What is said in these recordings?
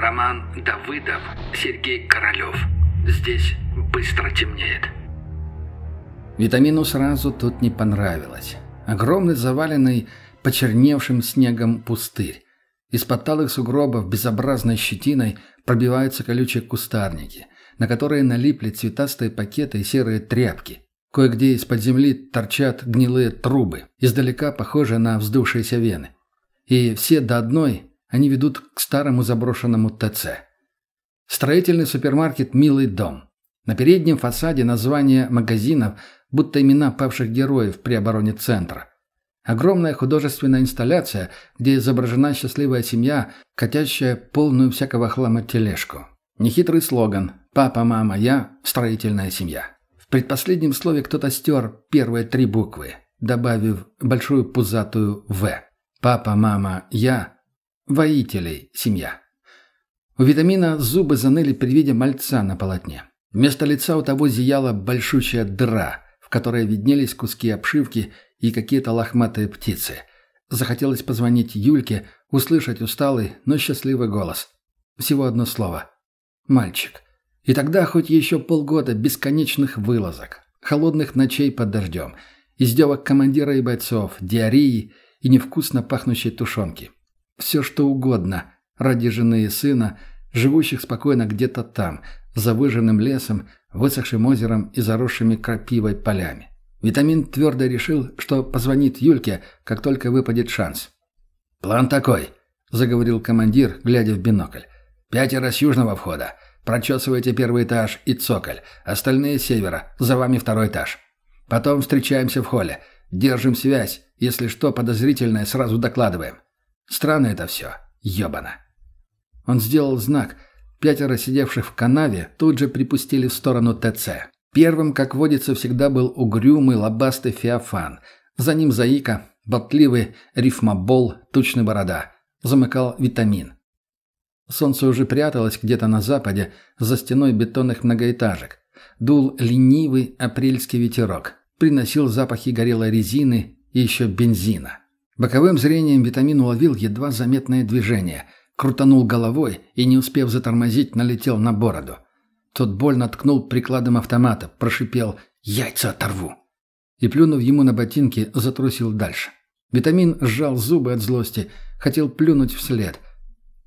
Роман Давыдов, Сергей Королев. Здесь быстро темнеет. Витамину сразу тут не понравилось. Огромный заваленный почерневшим снегом пустырь. Из-под сугробов безобразной щетиной пробиваются колючие кустарники, на которые налипли цветастые пакеты и серые тряпки. Кое-где из-под земли торчат гнилые трубы, издалека похожие на вздувшиеся вены. И все до одной они ведут к старому заброшенному ТЦ. Строительный супермаркет «Милый дом». На переднем фасаде названия магазинов, будто имена павших героев при обороне центра. Огромная художественная инсталляция, где изображена счастливая семья, катящая полную всякого хлама тележку. Нехитрый слоган «Папа, мама, я – строительная семья». В предпоследнем слове кто-то стер первые три буквы, добавив большую пузатую «В». «Папа, мама, я – воителей семья». У витамина зубы заныли при виде мальца на полотне. Вместо лица у того зияла большущая дыра, в которой виднелись куски обшивки и какие-то лохматые птицы. Захотелось позвонить Юльке, услышать усталый, но счастливый голос. Всего одно слово. «Мальчик». И тогда хоть еще полгода бесконечных вылазок, холодных ночей под дождем, издевок командира и бойцов, диареи и невкусно пахнущей тушенки. Все что угодно ради жены и сына, живущих спокойно где-то там, за выжженным лесом, высохшим озером и заросшими крапивой полями. Витамин твердо решил, что позвонит Юльке, как только выпадет шанс. «План такой», — заговорил командир, глядя в бинокль. «Пятеро с южного входа. Прочесывайте первый этаж и цоколь. Остальные с севера. За вами второй этаж. Потом встречаемся в холле. Держим связь. Если что подозрительное, сразу докладываем. Странно это все. Ёбано». Он сделал знак. Пятеро сидевших в канаве тут же припустили в сторону ТЦ. Первым, как водится, всегда был угрюмый лобастый Феофан. За ним Заика, болтливый рифмобол, тучный борода. Замыкал витамин. Солнце уже пряталось где-то на западе, за стеной бетонных многоэтажек. Дул ленивый апрельский ветерок. Приносил запахи горелой резины и еще бензина. Боковым зрением витамин уловил едва заметное движение. Крутанул головой и, не успев затормозить, налетел на бороду. Тот больно ткнул прикладом автомата, прошипел «Яйца оторву!» И, плюнув ему на ботинки, затрусил дальше. Витамин сжал зубы от злости, хотел плюнуть вслед.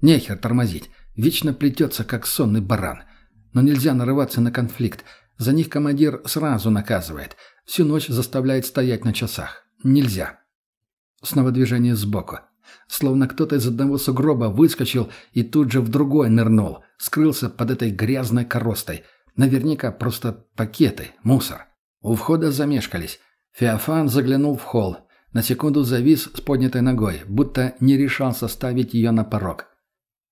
Нехер тормозить, вечно плетется, как сонный баран. Но нельзя нарываться на конфликт. За них командир сразу наказывает. Всю ночь заставляет стоять на часах. Нельзя. Снова движение сбоку. Словно кто-то из одного сугроба выскочил и тут же в другой нырнул. Скрылся под этой грязной коростой. Наверняка просто пакеты, мусор. У входа замешкались. Феофан заглянул в холл. На секунду завис с поднятой ногой, будто не решался ставить ее на порог.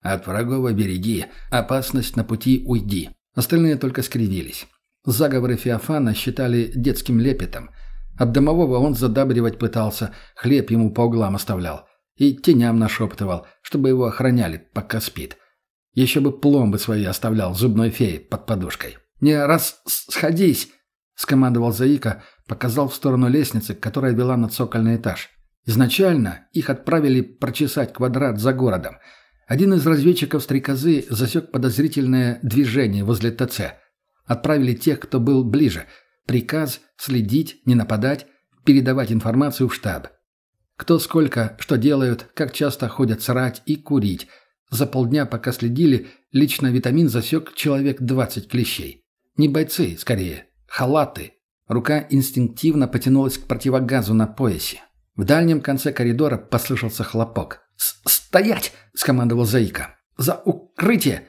«От врагов береги, опасность на пути уйди». Остальные только скривились. Заговоры Феофана считали детским лепетом. От домового он задабривать пытался, хлеб ему по углам оставлял и теням нашептывал, чтобы его охраняли, пока спит. Еще бы пломбы свои оставлял зубной феи под подушкой. «Не раз сходись!» — скомандовал Заика, показал в сторону лестницы, которая вела на цокольный этаж. Изначально их отправили прочесать квадрат за городом. Один из разведчиков стрекозы засек подозрительное движение возле ТЦ. Отправили тех, кто был ближе. Приказ следить, не нападать, передавать информацию в штаб. Кто сколько, что делают, как часто ходят срать и курить. За полдня, пока следили, лично витамин засек человек 20 клещей. Не бойцы, скорее. Халаты. Рука инстинктивно потянулась к противогазу на поясе. В дальнем конце коридора послышался хлопок. «Стоять!» — скомандовал Заика. «За укрытие!»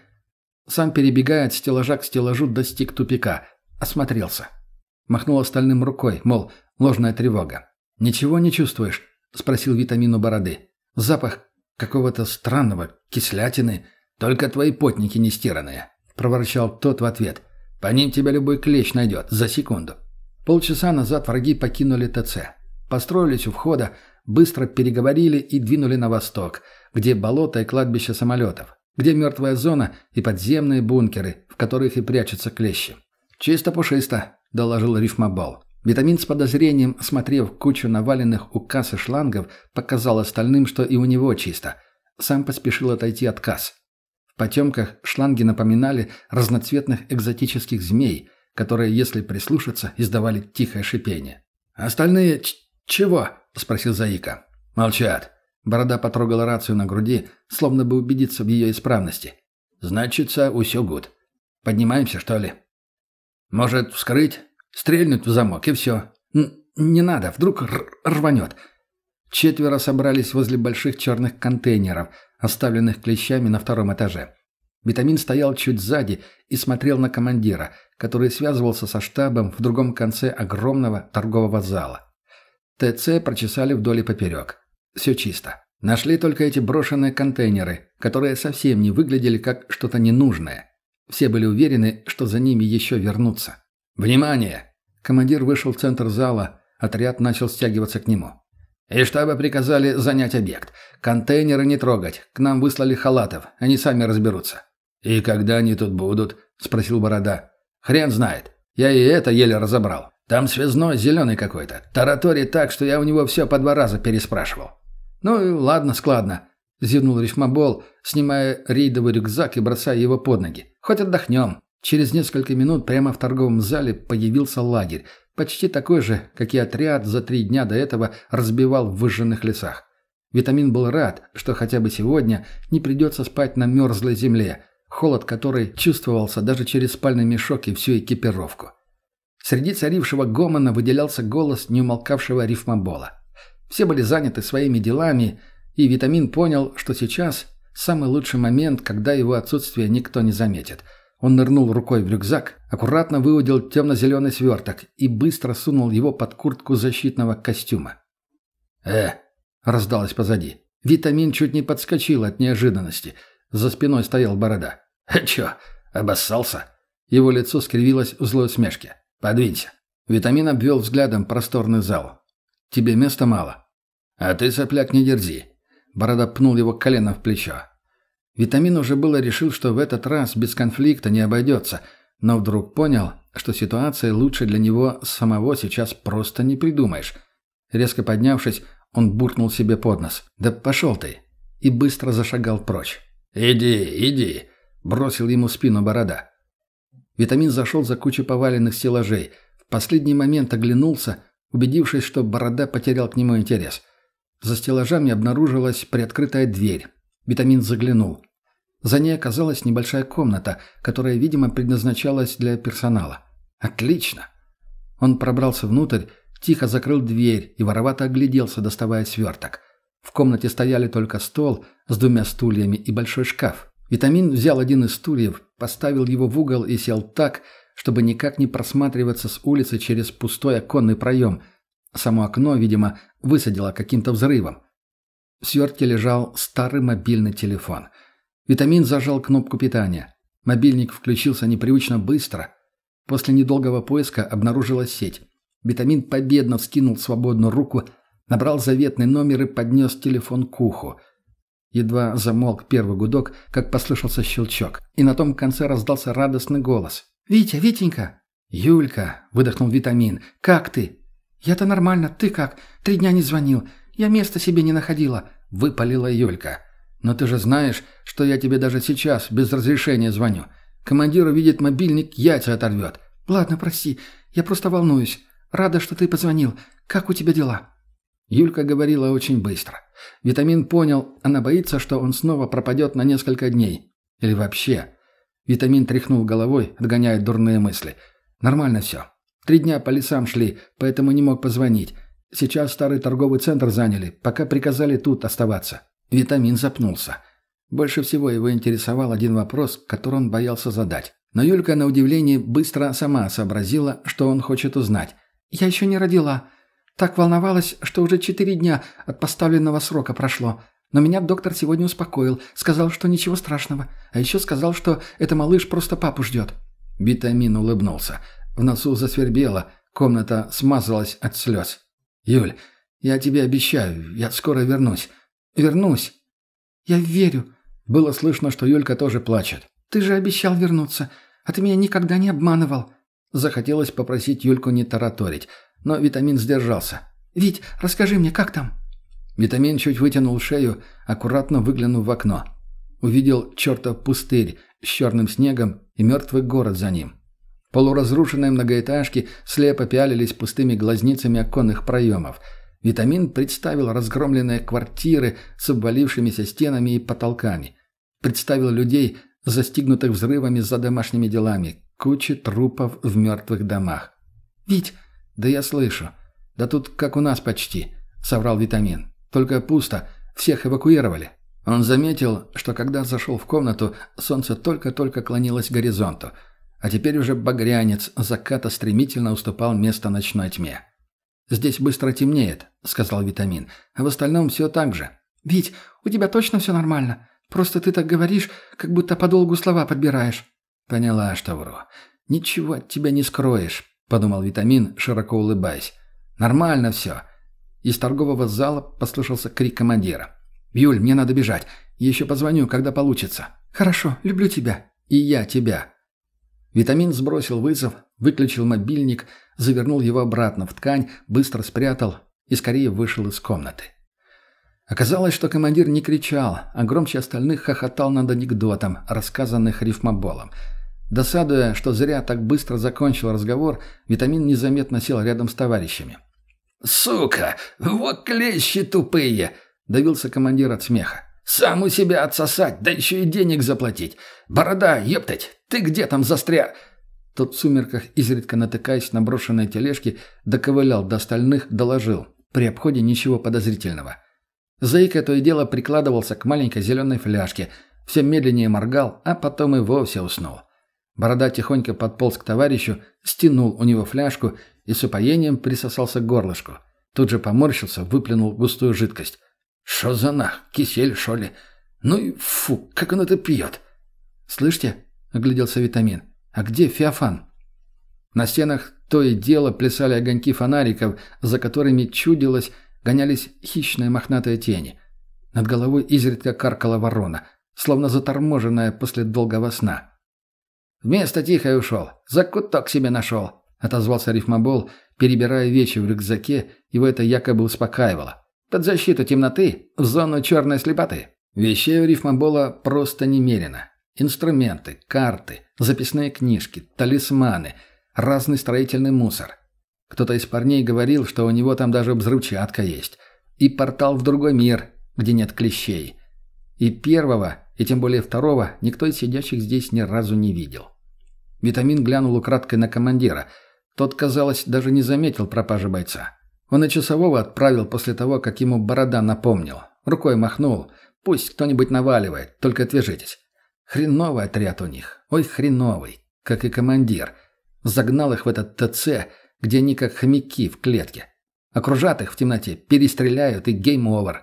Сам, перебегая от стеллажа к стеллажу, достиг тупика. Осмотрелся. Махнул остальным рукой, мол, ложная тревога. «Ничего не чувствуешь?» — спросил витамину бороды. «Запах какого-то странного, кислятины. Только твои потники не стиранные», — проворчал тот в ответ. «По ним тебя любой клещ найдет за секунду». Полчаса назад враги покинули ТЦ. Построились у входа, быстро переговорили и двинули на восток, где болото и кладбище самолетов, где мертвая зона и подземные бункеры, в которых и прячутся клещи. «Чисто пушисто», — доложил рифмобол. Витамин с подозрением, смотрев кучу наваленных у кассы шлангов, показал остальным, что и у него чисто. Сам поспешил отойти от касс. В потемках шланги напоминали разноцветных экзотических змей, которые, если прислушаться, издавали тихое шипение. «Остальные чего?» – спросил Заика. «Молчат». Борода потрогала рацию на груди, словно бы убедиться в ее исправности. «Значится, усё гуд. Поднимаемся, что ли?» «Может, вскрыть? Стрельнуть в замок, и все. не надо, вдруг рванет». Четверо собрались возле больших черных контейнеров, оставленных клещами на втором этаже. Витамин стоял чуть сзади и смотрел на командира, который связывался со штабом в другом конце огромного торгового зала. ТЦ прочесали вдоль и поперек. Все чисто. Нашли только эти брошенные контейнеры, которые совсем не выглядели как что-то ненужное. Все были уверены, что за ними еще вернутся. «Внимание!» Командир вышел в центр зала, отряд начал стягиваться к нему. «И штабы приказали занять объект. Контейнеры не трогать. К нам выслали халатов. Они сами разберутся». «И когда они тут будут?» – спросил Борода. «Хрен знает. Я и это еле разобрал. Там связной зеленый какой-то. Тараторит так, что я у него все по два раза переспрашивал». «Ну, ладно, складно», – зевнул рифмобол, снимая рейдовый рюкзак и бросая его под ноги. «Хоть отдохнем». Через несколько минут прямо в торговом зале появился лагерь, почти такой же, как и отряд за три дня до этого разбивал в выжженных лесах. Витамин был рад, что хотя бы сегодня не придется спать на мерзлой земле, холод которой чувствовался даже через спальный мешок и всю экипировку. Среди царившего гомона выделялся голос неумолкавшего рифмобола. Все были заняты своими делами, и Витамин понял, что сейчас самый лучший момент, когда его отсутствие никто не заметит. Он нырнул рукой в рюкзак, аккуратно выудил темно-зеленый сверток и быстро сунул его под куртку защитного костюма. «Э!» — раздалось позади. Витамин чуть не подскочил от неожиданности — за спиной стоял борода. «А чё, обоссался?» Его лицо скривилось в злой усмешке. «Подвинься». Витамин обвел взглядом просторный зал. «Тебе места мало». «А ты, сопляк, не дерзи». Борода пнул его колено в плечо. Витамин уже было решил, что в этот раз без конфликта не обойдется, но вдруг понял, что ситуация лучше для него самого сейчас просто не придумаешь. Резко поднявшись, он буркнул себе под нос. «Да пошел ты!» и быстро зашагал прочь. «Иди, иди!» – бросил ему спину борода. Витамин зашел за кучу поваленных стеллажей. В последний момент оглянулся, убедившись, что борода потерял к нему интерес. За стеллажами обнаружилась приоткрытая дверь. Витамин заглянул. За ней оказалась небольшая комната, которая, видимо, предназначалась для персонала. «Отлично!» Он пробрался внутрь, тихо закрыл дверь и воровато огляделся, доставая сверток. В комнате стояли только стол с двумя стульями и большой шкаф. Витамин взял один из стульев, поставил его в угол и сел так, чтобы никак не просматриваться с улицы через пустой оконный проем. Само окно, видимо, высадило каким-то взрывом. В свертке лежал старый мобильный телефон. Витамин зажал кнопку питания. Мобильник включился непривычно быстро. После недолгого поиска обнаружилась сеть. Витамин победно вскинул свободную руку – Набрал заветный номер и поднес телефон к уху. Едва замолк первый гудок, как послышался щелчок, и на том конце раздался радостный голос. «Витя, Витенька!» «Юлька!» — выдохнул Витамин. «Как ты?» «Я-то нормально, ты как? Три дня не звонил. Я места себе не находила», — выпалила Юлька. «Но ты же знаешь, что я тебе даже сейчас без разрешения звоню. Командир увидит мобильник, яйца оторвет». «Ладно, прости, я просто волнуюсь. Рада, что ты позвонил. Как у тебя дела?» Юлька говорила очень быстро. Витамин понял, она боится, что он снова пропадет на несколько дней. Или вообще. Витамин тряхнул головой, отгоняя дурные мысли. Нормально все. Три дня по лесам шли, поэтому не мог позвонить. Сейчас старый торговый центр заняли, пока приказали тут оставаться. Витамин запнулся. Больше всего его интересовал один вопрос, который он боялся задать. Но Юлька, на удивление, быстро сама сообразила, что он хочет узнать. «Я еще не родила», так волновалась, что уже четыре дня от поставленного срока прошло. Но меня доктор сегодня успокоил, сказал, что ничего страшного. А еще сказал, что это малыш просто папу ждет». Витамин улыбнулся. В носу засвербело, комната смазалась от слез. «Юль, я тебе обещаю, я скоро вернусь. Вернусь». «Я верю». Было слышно, что Юлька тоже плачет. «Ты же обещал вернуться, а ты меня никогда не обманывал». Захотелось попросить Юльку не тараторить но Витамин сдержался. «Вить, расскажи мне, как там?» Витамин чуть вытянул шею, аккуратно выглянув в окно. увидел чертов пустырь с черным снегом и мертвый город за ним. Полуразрушенные многоэтажки слепо пялились пустыми глазницами оконных проемов. Витамин представил разгромленные квартиры с обвалившимися стенами и потолками. Представил людей, застигнутых взрывами за домашними делами, кучи трупов в мертвых домах. «Вить, да я слышу. Да тут как у нас почти», — соврал Витамин. «Только пусто. Всех эвакуировали». Он заметил, что когда зашел в комнату, солнце только-только клонилось к горизонту — а теперь уже багрянец заката стремительно уступал место ночной тьме. «Здесь быстро темнеет», — сказал Витамин. «А в остальном все так же». «Вить, у тебя точно все нормально? Просто ты так говоришь, как будто подолгу слова подбираешь». «Поняла, что вру. Ничего от тебя не скроешь», — подумал Витамин, широко улыбаясь. «Нормально все». Из торгового зала послышался крик командира. «Юль, мне надо бежать. Еще позвоню, когда получится». «Хорошо, люблю тебя». «И я тебя». Витамин сбросил вызов, выключил мобильник, завернул его обратно в ткань, быстро спрятал и скорее вышел из комнаты. Оказалось, что командир не кричал, а громче остальных хохотал над анекдотом, рассказанных рифмоболом. Досадуя, что зря так быстро закончил разговор, Витамин незаметно сел рядом с товарищами. «Сука! Вот клещи тупые!» — давился командир от смеха. Сам у себя отсосать, да еще и денег заплатить. Борода, ептать, ты где там застря...» Тот в сумерках, изредка натыкаясь на брошенные тележки, доковылял до остальных, доложил. При обходе ничего подозрительного. Заика то и дело прикладывался к маленькой зеленой фляжке, все медленнее моргал, а потом и вовсе уснул. Борода тихонько подполз к товарищу, стянул у него фляжку и с упоением присосался к горлышку. Тут же поморщился, выплюнул густую жидкость. «Шо за нах? Кисель, шо ли? Ну и фу, как он это пьет!» «Слышите?» — огляделся Витамин. «А где Феофан?» На стенах то и дело плясали огоньки фонариков, за которыми чудилось, гонялись хищные мохнатые тени. Над головой изредка каркала ворона, словно заторможенная после долгого сна. «Вместо тихо ушел. Закуток себе нашел», — отозвался рифмобол, перебирая вещи в рюкзаке, его это якобы успокаивало. Под защиту темноты, в зону черной слепоты. Вещей у рифмобола просто немерено. Инструменты, карты, записные книжки, талисманы, разный строительный мусор. Кто-то из парней говорил, что у него там даже взрывчатка есть. И портал в другой мир, где нет клещей. И первого, и тем более второго, никто из сидящих здесь ни разу не видел. Витамин глянул украдкой на командира. Тот, казалось, даже не заметил пропажи бойца. Он и часового отправил после того, как ему борода напомнил. Рукой махнул. Пусть кто-нибудь наваливает, только отвяжитесь. Хреновый отряд у них. Ой, хреновый. Как и командир. Загнал их в этот ТЦ, где они как хомяки в клетке. Окружат их в темноте, перестреляют и game over.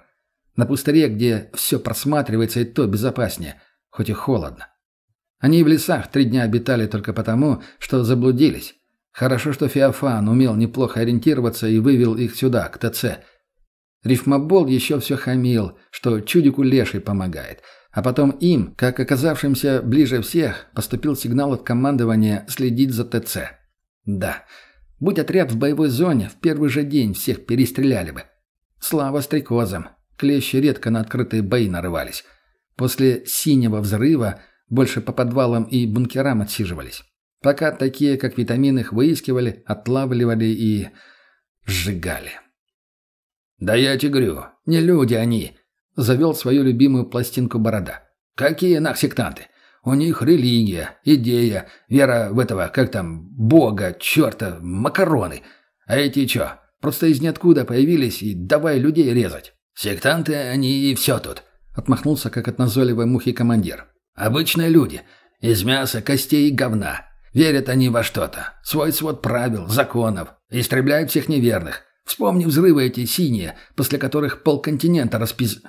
На пустыре, где все просматривается и то безопаснее, хоть и холодно. Они и в лесах три дня обитали только потому, что заблудились. Хорошо, что Феофан умел неплохо ориентироваться и вывел их сюда, к ТЦ. Рифмобол еще все хамил, что чудику леший помогает. А потом им, как оказавшимся ближе всех, поступил сигнал от командования следить за ТЦ. Да, будь отряд в боевой зоне, в первый же день всех перестреляли бы. Слава стрекозам. Клещи редко на открытые бои нарывались. После синего взрыва больше по подвалам и бункерам отсиживались. Пока такие, как витамин, их выискивали, отлавливали и... сжигали. «Да я говорю, не люди они!» — завел свою любимую пластинку Борода. «Какие нах сектанты? У них религия, идея, вера в этого, как там, бога, черта, макароны. А эти чё, просто из ниоткуда появились и давай людей резать. Сектанты они и все тут», — отмахнулся, как от назойливой мухи командир. «Обычные люди, из мяса, костей и говна. Верят они во что-то. Свой свод правил, законов. Истребляют всех неверных. Вспомни взрывы эти синие, после которых полконтинента распиз...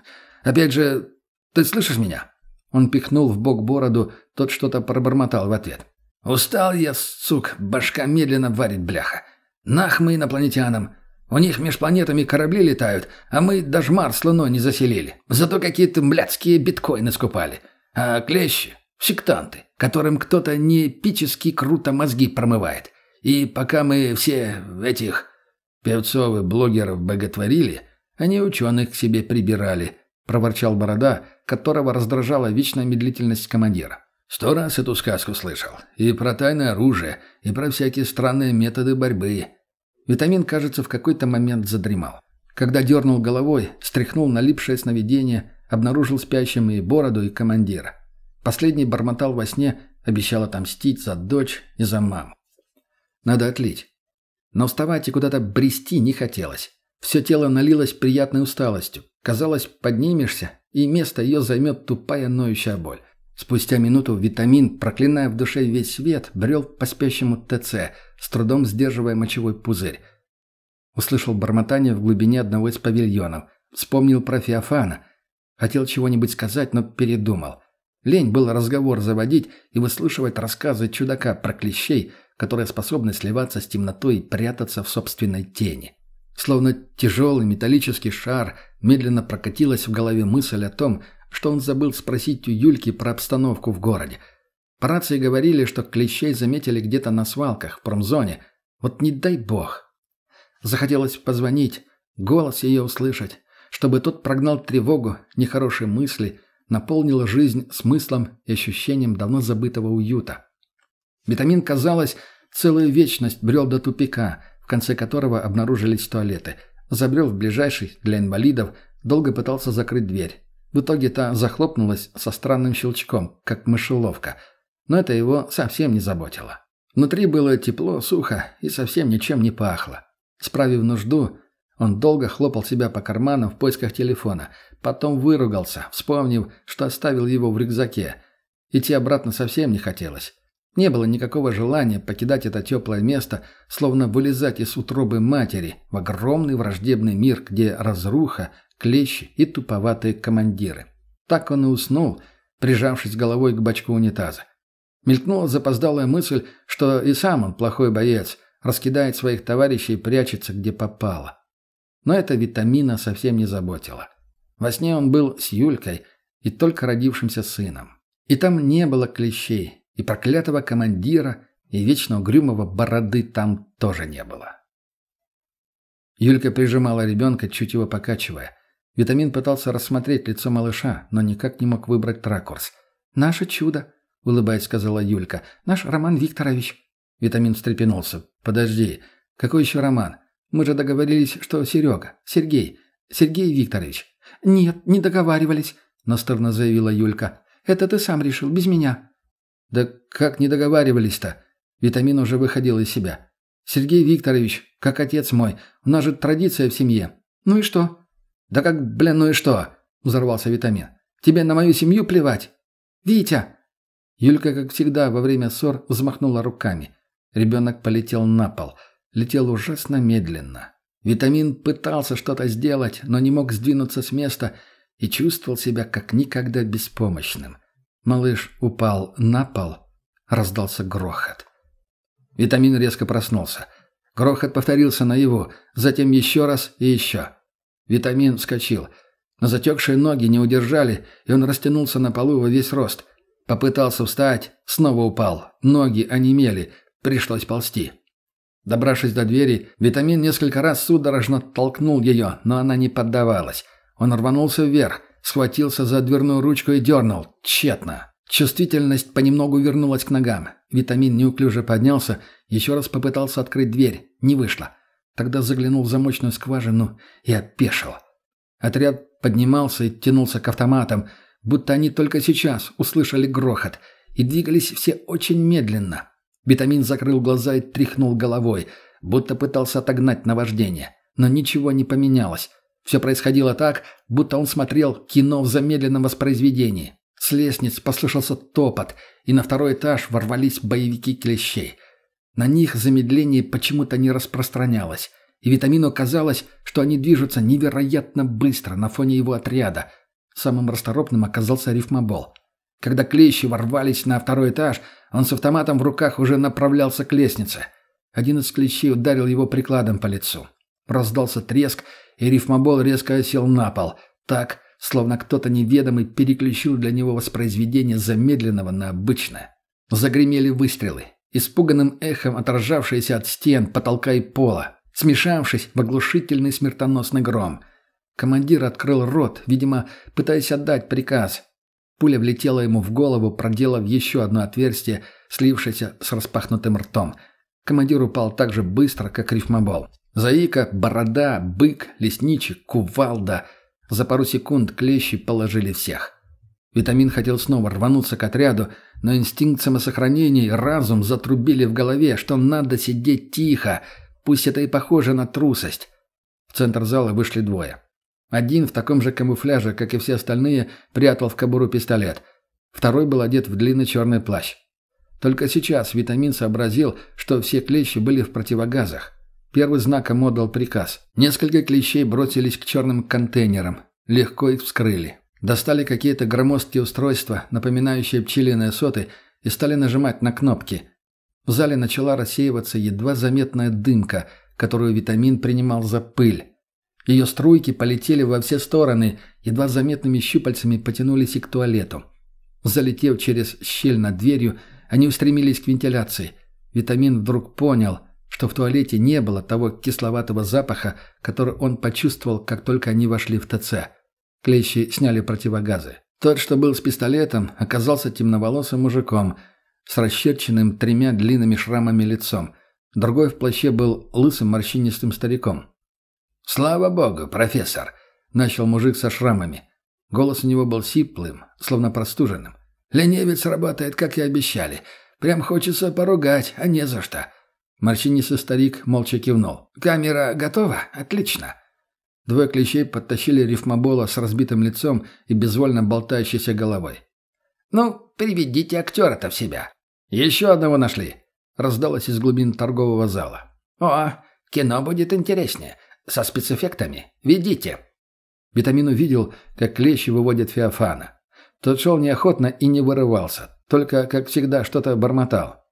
Опять же, ты слышишь меня?» Он пихнул в бок бороду, тот что-то пробормотал в ответ. «Устал я, сук, башка медленно варит бляха. Нах мы инопланетянам. У них меж планетами корабли летают, а мы даже Марс с Луной не заселили. Зато какие-то блядские биткоины скупали. А клещи Сектанты, которым кто-то не эпически круто мозги промывает. И пока мы все этих певцов и блогеров боготворили, они ученых к себе прибирали, проворчал Борода, которого раздражала вечная медлительность командира. «Сто раз эту сказку слышал. И про тайное оружие, и про всякие странные методы борьбы». Витамин, кажется, в какой-то момент задремал. Когда дернул головой, стряхнул налипшее сновидение, обнаружил спящим и бороду, и командира. Последний бормотал во сне, обещал отомстить за дочь и за маму. Надо отлить. Но вставать и куда-то брести не хотелось. Все тело налилось приятной усталостью. Казалось, поднимешься, и место ее займет тупая ноющая боль. Спустя минуту витамин, проклиная в душе весь свет, брел по спящему ТЦ, с трудом сдерживая мочевой пузырь. Услышал бормотание в глубине одного из павильонов. Вспомнил про Феофана. Хотел чего-нибудь сказать, но передумал. Лень был разговор заводить и выслушивать рассказы чудака про клещей, которые способны сливаться с темнотой и прятаться в собственной тени. Словно тяжелый металлический шар медленно прокатилась в голове мысль о том, что он забыл спросить у Юльки про обстановку в городе. По рации говорили, что клещей заметили где-то на свалках, в промзоне. Вот не дай бог. Захотелось позвонить, голос ее услышать, чтобы тот прогнал тревогу, нехорошие мысли, наполнил жизнь смыслом и ощущением давно забытого уюта. Витамин, казалось, целую вечность брел до тупика – в конце которого обнаружились туалеты. Забрел в ближайший для инвалидов, долго пытался закрыть дверь. В итоге та захлопнулась со странным щелчком, как мышеловка. Но это его совсем не заботило. Внутри было тепло, сухо и совсем ничем не пахло. Справив нужду, он долго хлопал себя по карманам в поисках телефона. Потом выругался, вспомнив, что оставил его в рюкзаке. Идти обратно совсем не хотелось. Не было никакого желания покидать это теплое место, словно вылезать из утробы матери в огромный враждебный мир, где разруха, клещи и туповатые командиры. Так он и уснул, прижавшись головой к бачку унитаза. Мелькнула запоздалая мысль, что и сам он плохой боец, раскидает своих товарищей и прячется где попало. Но это витамина совсем не заботило. Во сне он был с Юлькой и только родившимся сыном. И там не было клещей, и проклятого командира, и вечно угрюмого бороды там тоже не было. Юлька прижимала ребенка, чуть его покачивая. Витамин пытался рассмотреть лицо малыша, но никак не мог выбрать ракурс. «Наше чудо», — улыбаясь, сказала Юлька. «Наш Роман Викторович». Витамин встрепенулся. «Подожди, какой еще Роман? Мы же договорились, что Серега, Сергей, Сергей Викторович». «Нет, не договаривались», — настырно заявила Юлька. «Это ты сам решил, без меня». «Да как не договаривались-то?» Витамин уже выходил из себя. «Сергей Викторович, как отец мой, у нас же традиция в семье». «Ну и что?» «Да как, блин, ну и что?» – взорвался Витамин. «Тебе на мою семью плевать?» «Витя!» Юлька, как всегда, во время ссор взмахнула руками. Ребенок полетел на пол. Летел ужасно медленно. Витамин пытался что-то сделать, но не мог сдвинуться с места и чувствовал себя как никогда беспомощным. Малыш упал на пол. Раздался грохот. Витамин резко проснулся. Грохот повторился на его, затем еще раз и еще. Витамин вскочил. Но затекшие ноги не удержали, и он растянулся на полу во весь рост. Попытался встать, снова упал. Ноги онемели, пришлось ползти. Добравшись до двери, Витамин несколько раз судорожно толкнул ее, но она не поддавалась. Он рванулся вверх, Схватился за дверную ручку и дернул. Тщетно. Чувствительность понемногу вернулась к ногам. Витамин неуклюже поднялся, еще раз попытался открыть дверь. Не вышло. Тогда заглянул в замочную скважину и опешил. Отряд поднимался и тянулся к автоматам, будто они только сейчас услышали грохот, и двигались все очень медленно. Витамин закрыл глаза и тряхнул головой, будто пытался отогнать наваждение. Но ничего не поменялось. Все происходило так, будто он смотрел кино в замедленном воспроизведении. С лестниц послышался топот, и на второй этаж ворвались боевики клещей. На них замедление почему-то не распространялось, и Витамину казалось, что они движутся невероятно быстро на фоне его отряда. Самым расторопным оказался рифмобол. Когда клещи ворвались на второй этаж, он с автоматом в руках уже направлялся к лестнице. Один из клещей ударил его прикладом по лицу. Раздался треск, и рифмобол резко осел на пол, так, словно кто-то неведомый переключил для него воспроизведение замедленного на обычное. Загремели выстрелы, испуганным эхом отражавшиеся от стен, потолка и пола, смешавшись в оглушительный смертоносный гром. Командир открыл рот, видимо, пытаясь отдать приказ. Пуля влетела ему в голову, проделав еще одно отверстие, слившееся с распахнутым ртом. Командир упал так же быстро, как рифмобол. Заика, борода, бык, лесничий, кувалда. За пару секунд клещи положили всех. Витамин хотел снова рвануться к отряду, но инстинкт самосохранения и разум затрубили в голове, что надо сидеть тихо, пусть это и похоже на трусость. В центр зала вышли двое. Один в таком же камуфляже, как и все остальные, прятал в кобуру пистолет. Второй был одет в длинный черный плащ. Только сейчас Витамин сообразил, что все клещи были в противогазах. Первый знаком отдал приказ. Несколько клещей бросились к черным контейнерам. Легко их вскрыли. Достали какие-то громоздкие устройства, напоминающие пчелиные соты, и стали нажимать на кнопки. В зале начала рассеиваться едва заметная дымка, которую Витамин принимал за пыль. Ее струйки полетели во все стороны, едва заметными щупальцами потянулись и к туалету. Залетев через щель над дверью, они устремились к вентиляции. Витамин вдруг понял, что в туалете не было того кисловатого запаха, который он почувствовал, как только они вошли в ТЦ. Клещи сняли противогазы. Тот, что был с пистолетом, оказался темноволосым мужиком с расчерченным тремя длинными шрамами лицом. Другой в плаще был лысым морщинистым стариком. «Слава богу, профессор!» — начал мужик со шрамами. Голос у него был сиплым, словно простуженным. «Ленивец работает, как и обещали. Прям хочется поругать, а не за что». Морщинистый старик молча кивнул. «Камера готова? Отлично!» Двое клещей подтащили рифмобола с разбитым лицом и безвольно болтающейся головой. «Ну, приведите актера-то в себя». «Еще одного нашли», — раздалось из глубин торгового зала. «О, кино будет интереснее. Со спецэффектами? Ведите!» Витамин увидел, как клещи выводят Феофана. Тот шел неохотно и не вырывался, только, как всегда, что-то бормотал.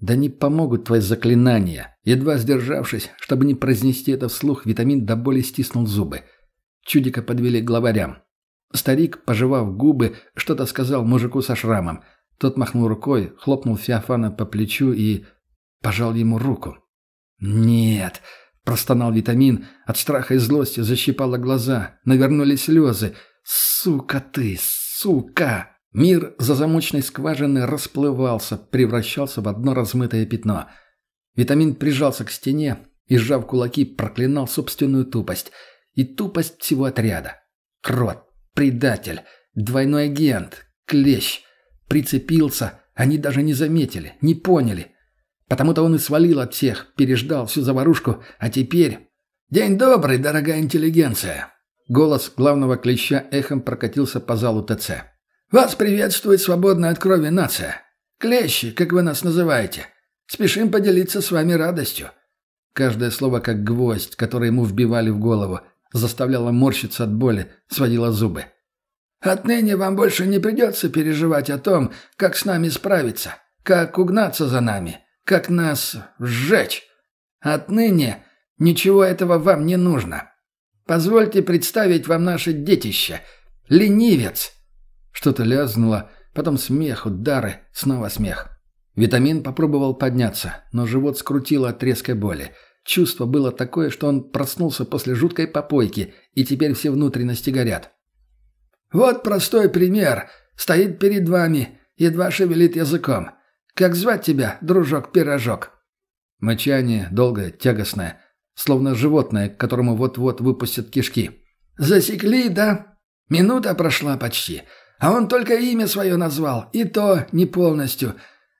«Да не помогут твои заклинания!» Едва сдержавшись, чтобы не произнести это вслух, Витамин до боли стиснул зубы. Чудика подвели к главарям. Старик, пожевав губы, что-то сказал мужику со шрамом. Тот махнул рукой, хлопнул Феофана по плечу и... пожал ему руку. «Нет!» Простонал витамин, от страха и злости защипало глаза, навернулись слезы. «Сука ты, сука!» Мир за замочной скважины расплывался, превращался в одно размытое пятно. Витамин прижался к стене и, сжав кулаки, проклинал собственную тупость. И тупость всего отряда. Крот, предатель, двойной агент, клещ. Прицепился, они даже не заметили, не поняли. Потому-то он и свалил от всех, переждал всю заварушку, а теперь... «День добрый, дорогая интеллигенция!» Голос главного клеща эхом прокатился по залу ТЦ. «Вас приветствует свободная от крови нация. Клещи, как вы нас называете. Спешим поделиться с вами радостью». Каждое слово как гвоздь, который ему вбивали в голову, заставляло морщиться от боли, сводило зубы. «Отныне вам больше не придется переживать о том, как с нами справиться, как угнаться за нами как нас сжечь. Отныне ничего этого вам не нужно. Позвольте представить вам наше детище. Ленивец!» Что-то лязнуло, потом смех, удары, снова смех. Витамин попробовал подняться, но живот скрутило от резкой боли. Чувство было такое, что он проснулся после жуткой попойки, и теперь все внутренности горят. «Вот простой пример. Стоит перед вами, едва шевелит языком. Как звать тебя, дружок-пирожок?» Мычание, долгое, тягостное, словно животное, которому вот-вот выпустят кишки. «Засекли, да? Минута прошла почти, а он только имя свое назвал, и то не полностью.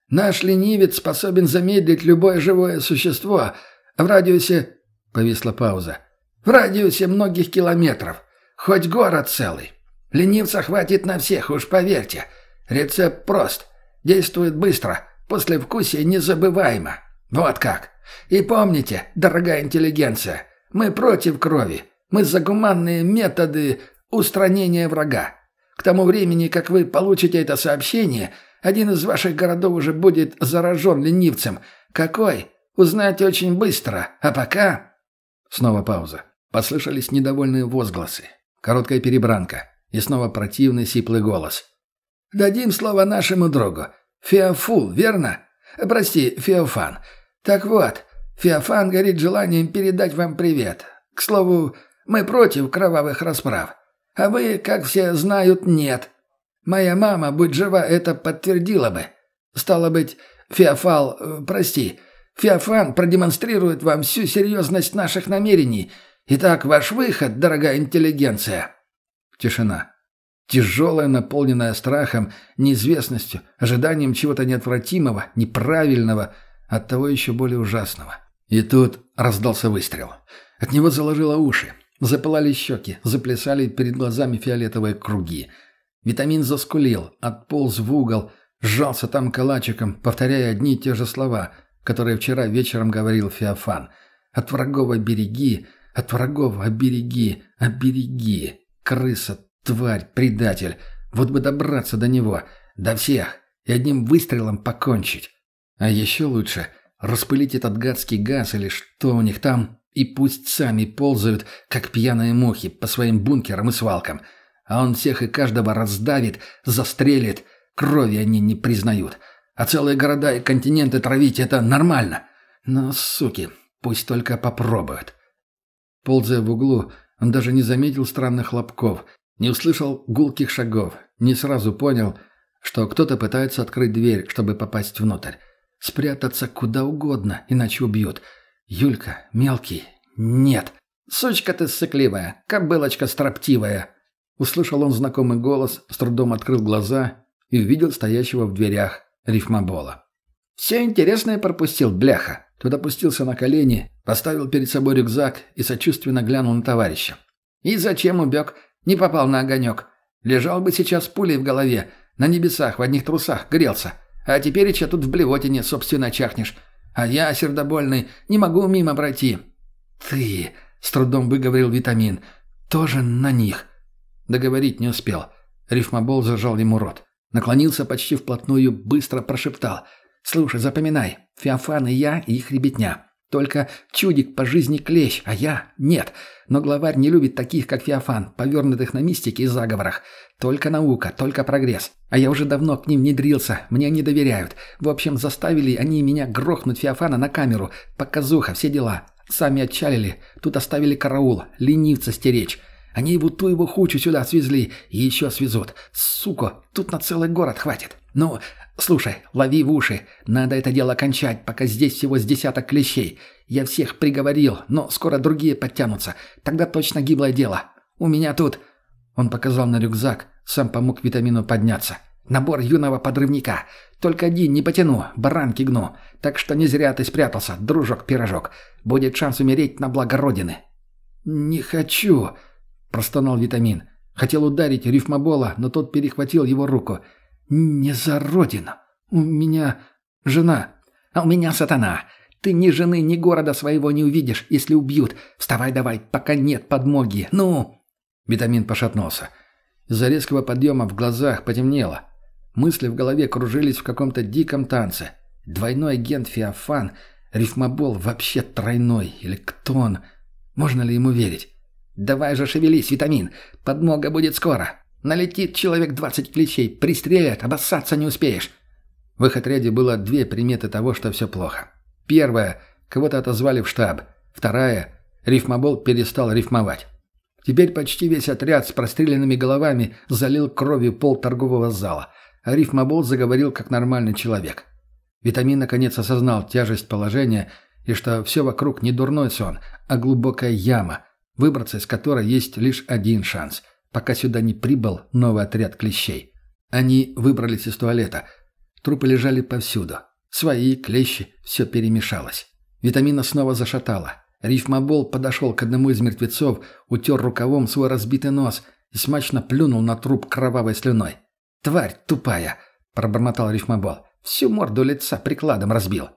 Наш ленивец способен замедлить любое живое существо в радиусе...» Повисла пауза. «В радиусе многих километров. Хоть город целый. Ленивца хватит на всех, уж поверьте. Рецепт прост. Действует быстро, послевкусие незабываемо. Вот как. И помните, дорогая интеллигенция, мы против крови. Мы за гуманные методы устранения врага. К тому времени, как вы получите это сообщение, один из ваших городов уже будет заражен ленивцем. Какой? Узнаете очень быстро. А пока...» Снова пауза. Послышались недовольные возгласы. Короткая перебранка. И снова противный сиплый голос. Дадим слово нашему другу. Феофул, верно? Прости, Феофан. Так вот, Феофан горит желанием передать вам привет. К слову, Мы против кровавых расправ. А вы, как все знают, нет. Моя мама, будь жива, это подтвердила бы. Стало быть, Феофал, э, прости, Феофан продемонстрирует вам всю серьезность наших намерений. Итак, ваш выход, дорогая интеллигенция». Тишина. Тяжелая, наполненная страхом, неизвестностью, ожиданием чего-то неотвратимого, неправильного, оттого еще более ужасного. И тут раздался выстрел. От него заложило уши. Запылали щеки, заплясали перед глазами фиолетовые круги. Витамин заскулил, отполз в угол, сжался там калачиком, повторяя одни и те же слова, которые вчера вечером говорил Феофан. «От врагов обереги, от врагов обереги, обереги, крыса, Тварь, предатель. Вот бы добраться до него, до всех, и одним выстрелом покончить. А еще лучше распылить этот гадский газ или что у них там, и пусть сами ползают, как пьяные мухи, по своим бункерам и свалкам. А он всех и каждого раздавит, застрелит, крови они не признают. А целые города и континенты травить — это нормально. Но, суки, пусть только попробуют. Ползая в углу, он даже не заметил странных хлопков — не услышал гулких шагов, не сразу понял, что кто-то пытается открыть дверь, чтобы попасть внутрь. Спрятаться куда угодно, иначе убьют. Юлька, мелкий, нет. «Сучка ты сыкливая, кобылочка строптивая!» Услышал он знакомый голос, с трудом открыл глаза и увидел стоящего в дверях рифмобола. «Все интересное пропустил, бляха!» Тот опустился на колени, поставил перед собой рюкзак и сочувственно глянул на товарища. «И зачем убег? Не попал на огонек. Лежал бы сейчас пулей в голове, на небесах, в одних трусах, грелся. А теперь еще тут в блевотине, собственно, чахнешь. А я, сердобольный, не могу мимо пройти». «Ты», — с трудом выговорил витамин, — «тоже на них». Договорить не успел. Рифмобол зажал ему рот. Наклонился почти вплотную, быстро прошептал. «Слушай, запоминай. Феофан и я, их ребятня. Только чудик по жизни клещ, а я — нет. Но главарь не любит таких, как Феофан, повернутых на мистике и заговорах. Только наука, только прогресс. А я уже давно к ним внедрился, мне не доверяют. В общем, заставили они меня грохнуть Феофана на камеру. Показуха, все дела. Сами отчалили. Тут оставили караул, ленивца стеречь. Они его ту его хучу сюда свезли и еще свезут. Сука, тут на целый город хватит. Ну, «Слушай, лови в уши. Надо это дело кончать, пока здесь всего с десяток клещей. Я всех приговорил, но скоро другие подтянутся. Тогда точно гиблое дело. У меня тут...» Он показал на рюкзак, сам помог витамину подняться. «Набор юного подрывника. Только один не потяну, баранки гну. Так что не зря ты спрятался, дружок-пирожок. Будет шанс умереть на благо Родины». «Не хочу», — простонал витамин. Хотел ударить рифмобола, но тот перехватил его руку — «Не за родину. У меня жена. А у меня сатана. Ты ни жены, ни города своего не увидишь, если убьют. Вставай давай, пока нет подмоги. Ну!» Витамин пошатнулся. Из-за резкого подъема в глазах потемнело. Мысли в голове кружились в каком-то диком танце. Двойной агент Феофан, рифмобол вообще тройной. Или кто он? Можно ли ему верить? «Давай же шевелись, Витамин. Подмога будет скоро. Налетит человек двадцать клещей, пристрелят, обоссаться не успеешь. В их отряде было две приметы того, что все плохо. Первая – кого-то отозвали в штаб. Вторая – рифмобол перестал рифмовать. Теперь почти весь отряд с простреленными головами залил кровью пол торгового зала, а рифмобол заговорил как нормальный человек. Витамин наконец осознал тяжесть положения и что все вокруг не дурной сон, а глубокая яма, выбраться из которой есть лишь один шанс – пока сюда не прибыл новый отряд клещей. Они выбрались из туалета. Трупы лежали повсюду. Свои, клещи, все перемешалось. Витамина снова зашатала. Рифмобол подошел к одному из мертвецов, утер рукавом свой разбитый нос и смачно плюнул на труп кровавой слюной. «Тварь тупая!» – пробормотал Рифмобол. «Всю морду лица прикладом разбил».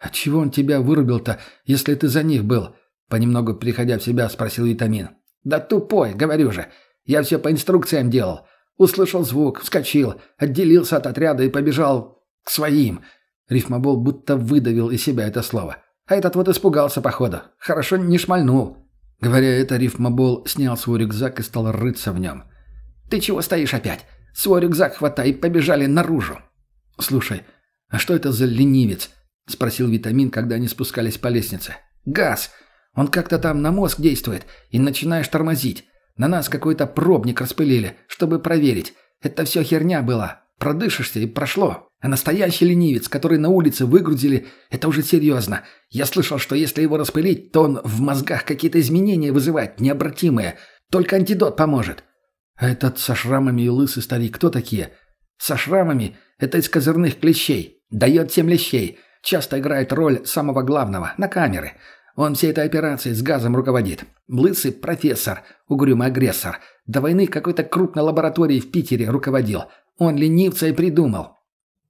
«А чего он тебя вырубил-то, если ты за них был?» Понемногу приходя в себя, спросил Витамин. «Да тупой, говорю же. Я все по инструкциям делал. Услышал звук, вскочил, отделился от отряда и побежал к своим. Рифмобол будто выдавил из себя это слово. А этот вот испугался, походу. Хорошо не шмальнул. Говоря это, Рифмобол снял свой рюкзак и стал рыться в нем. «Ты чего стоишь опять? Свой рюкзак хватай побежали наружу!» «Слушай, а что это за ленивец?» — спросил Витамин, когда они спускались по лестнице. «Газ! Он как-то там на мозг действует, и начинаешь тормозить. На нас какой-то пробник распылили, чтобы проверить. Это все херня была. Продышишься и прошло. А настоящий ленивец, который на улице выгрузили, это уже серьезно. Я слышал, что если его распылить, то он в мозгах какие-то изменения вызывает, необратимые. Только антидот поможет. А этот со шрамами и лысый старик кто такие? Со шрамами – это из козырных клещей. Дает семь лещей. Часто играет роль самого главного, на камеры. Он всей этой операцией с газом руководит. Лысый – профессор, угрюмый агрессор. До войны какой-то крупной лаборатории в Питере руководил. Он ленивца и придумал.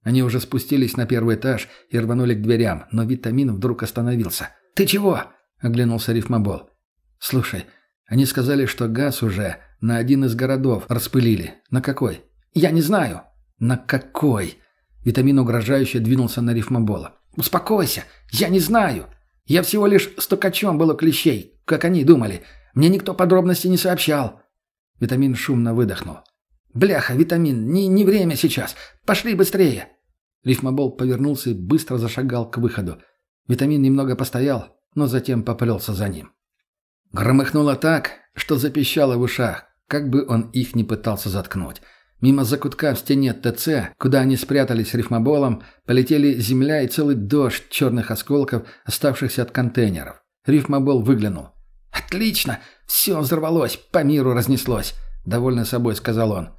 Они уже спустились на первый этаж и рванули к дверям, но Витамин вдруг остановился. «Ты чего?» – оглянулся Рифмобол. «Слушай, они сказали, что газ уже на один из городов распылили. На какой?» «Я не знаю». «На какой?» Витамин угрожающе двинулся на Рифмобола. «Успокойся, я не знаю. Я всего лишь стукачом было клещей, как они думали. Мне никто подробности не сообщал». Витамин шумно выдохнул. «Бляха, Витамин, не, не время сейчас. Пошли быстрее!» Рифмобол повернулся и быстро зашагал к выходу. Витамин немного постоял, но затем поплелся за ним. Громыхнуло так, что запищало в ушах, как бы он их не пытался заткнуть. Мимо закутка в стене ТЦ, куда они спрятались рифмоболом, полетели земля и целый дождь черных осколков, оставшихся от контейнеров. Рифмобол выглянул. «Отлично! Все взорвалось, по миру разнеслось!» — довольно собой сказал он.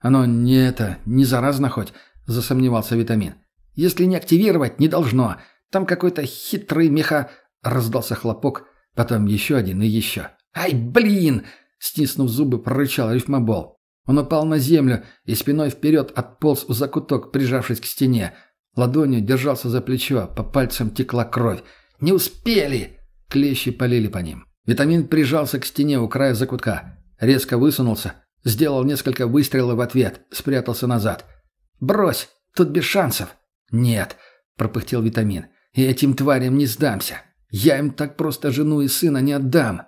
«Оно не это, не заразно хоть?» — засомневался Витамин. «Если не активировать, не должно. Там какой-то хитрый меха...» — раздался хлопок, потом еще один и еще. «Ай, блин!» — стиснув зубы, прорычал рифмобол. Он упал на землю и спиной вперед отполз в закуток, прижавшись к стене. Ладонью держался за плечо, по пальцам текла кровь. «Не успели!» Клещи полили по ним. Витамин прижался к стене у края закутка. Резко высунулся, Сделал несколько выстрелов в ответ, спрятался назад. «Брось! Тут без шансов!» «Нет!» – пропыхтел Витамин. «И этим тварям не сдамся! Я им так просто жену и сына не отдам!»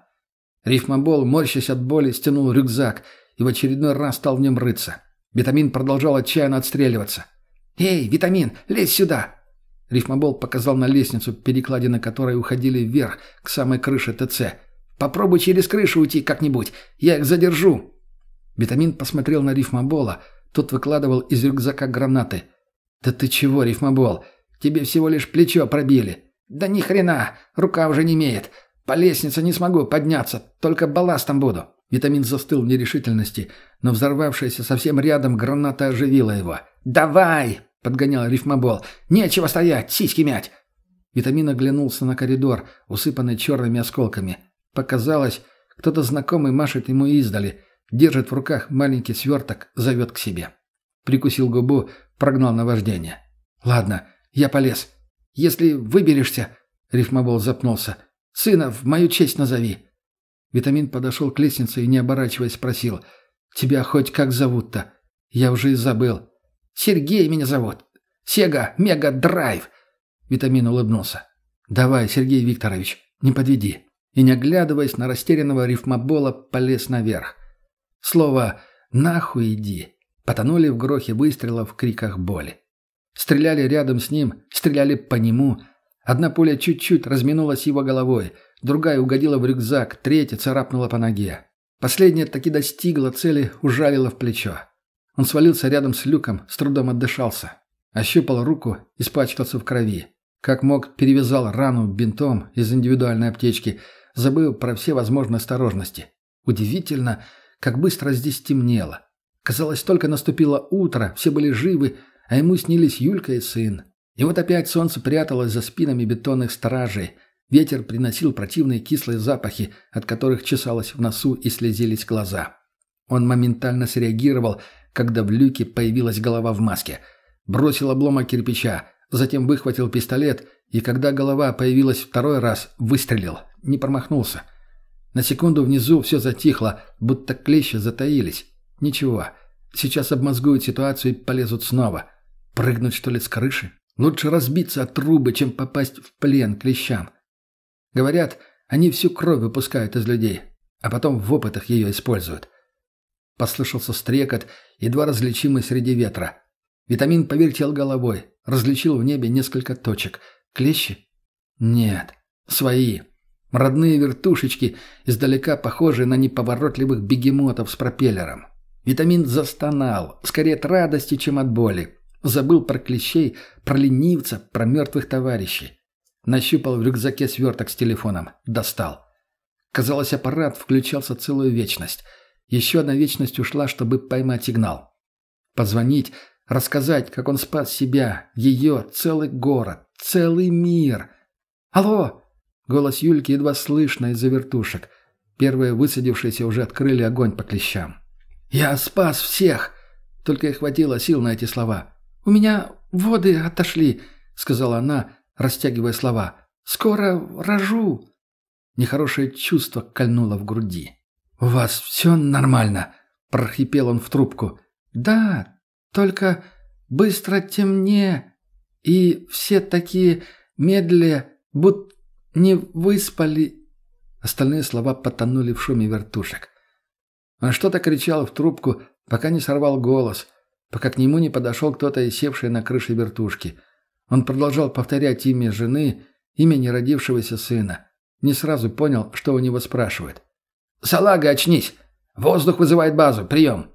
Рифмобол, морщась от боли, стянул рюкзак и в очередной раз стал в нем рыться. Витамин продолжал отчаянно отстреливаться. «Эй, Витамин, лезь сюда!» Рифмобол показал на лестницу, перекладины которой уходили вверх, к самой крыше ТЦ. «Попробуй через крышу уйти как-нибудь. Я их задержу!» Витамин посмотрел на рифмобола. Тот выкладывал из рюкзака гранаты. «Да ты чего, рифмобол? Тебе всего лишь плечо пробили». «Да ни хрена! Рука уже не имеет. По лестнице не смогу подняться, только балластом буду». Витамин застыл в нерешительности, но взорвавшаяся совсем рядом граната оживила его. «Давай!» — подгонял рифмобол. «Нечего стоять, сиськи мять!» Витамин оглянулся на коридор, усыпанный черными осколками. Показалось, кто-то знакомый машет ему издали — Держит в руках маленький сверток, зовет к себе. Прикусил губу, прогнал наваждение. «Ладно, я полез. Если выберешься...» Рифмобол запнулся. «Сына в мою честь назови». Витамин подошел к лестнице и, не оборачиваясь, спросил. «Тебя хоть как зовут-то?» «Я уже и забыл». «Сергей меня зовут. Сега Мега Драйв». Витамин улыбнулся. «Давай, Сергей Викторович, не подведи». И, не оглядываясь на растерянного рифмобола, полез наверх. Слово «нахуй иди» потонули в грохе выстрелов в криках боли. Стреляли рядом с ним, стреляли по нему. Одна пуля чуть-чуть разминулась его головой, другая угодила в рюкзак, третья царапнула по ноге. Последняя таки достигла цели, ужалила в плечо. Он свалился рядом с люком, с трудом отдышался. Ощупал руку, испачкался в крови. Как мог, перевязал рану бинтом из индивидуальной аптечки, забыл про все возможные осторожности. Удивительно, как быстро здесь темнело. Казалось, только наступило утро, все были живы, а ему снились Юлька и сын. И вот опять солнце пряталось за спинами бетонных стражей. Ветер приносил противные кислые запахи, от которых чесалось в носу и слезились глаза. Он моментально среагировал, когда в люке появилась голова в маске. Бросил обломок кирпича, затем выхватил пистолет, и когда голова появилась второй раз, выстрелил. Не промахнулся. На секунду внизу все затихло, будто клещи затаились. Ничего, сейчас обмозгуют ситуацию и полезут снова. Прыгнуть, что ли, с крыши? Лучше разбиться от трубы, чем попасть в плен клещам. Говорят, они всю кровь выпускают из людей, а потом в опытах ее используют. Послышался стрекот, едва различимый среди ветра. Витамин повертел головой, различил в небе несколько точек. Клещи? Нет, свои. Родные вертушечки, издалека похожие на неповоротливых бегемотов с пропеллером. Витамин застонал, скорее от радости, чем от боли. Забыл про клещей, про ленивца, про мертвых товарищей. Нащупал в рюкзаке сверток с телефоном. Достал. Казалось, аппарат включался целую вечность. Еще одна вечность ушла, чтобы поймать сигнал. Позвонить, рассказать, как он спас себя, ее, целый город, целый мир. «Алло!» Голос Юльки едва слышно из-за вертушек. Первые высадившиеся уже открыли огонь по клещам. «Я спас всех!» Только и хватило сил на эти слова. «У меня воды отошли», — сказала она, растягивая слова. «Скоро рожу». Нехорошее чувство кольнуло в груди. «У вас все нормально?» — прохрипел он в трубку. «Да, только быстро темне, и все такие медле, будто не выспали...» Остальные слова потонули в шуме вертушек. Он что-то кричал в трубку, пока не сорвал голос, пока к нему не подошел кто-то севший на крыше вертушки. Он продолжал повторять имя жены, имя неродившегося сына. Не сразу понял, что у него спрашивают. «Салага, очнись! Воздух вызывает базу! Прием!»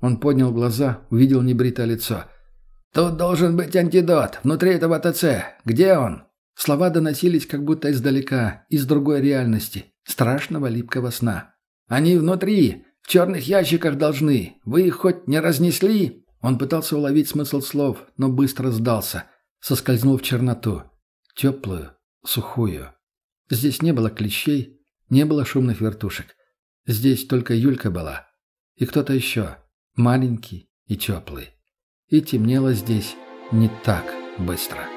Он поднял глаза, увидел небритое лицо. «Тут должен быть антидот, внутри этого ТЦ. Где он?» Слова доносились как будто издалека, из другой реальности, страшного липкого сна. «Они внутри, в черных ящиках должны. Вы их хоть не разнесли?» Он пытался уловить смысл слов, но быстро сдался. Соскользнул в черноту. Теплую, сухую. Здесь не было клещей, не было шумных вертушек. Здесь только Юлька была. И кто-то еще, маленький и теплый. И темнело здесь не так быстро.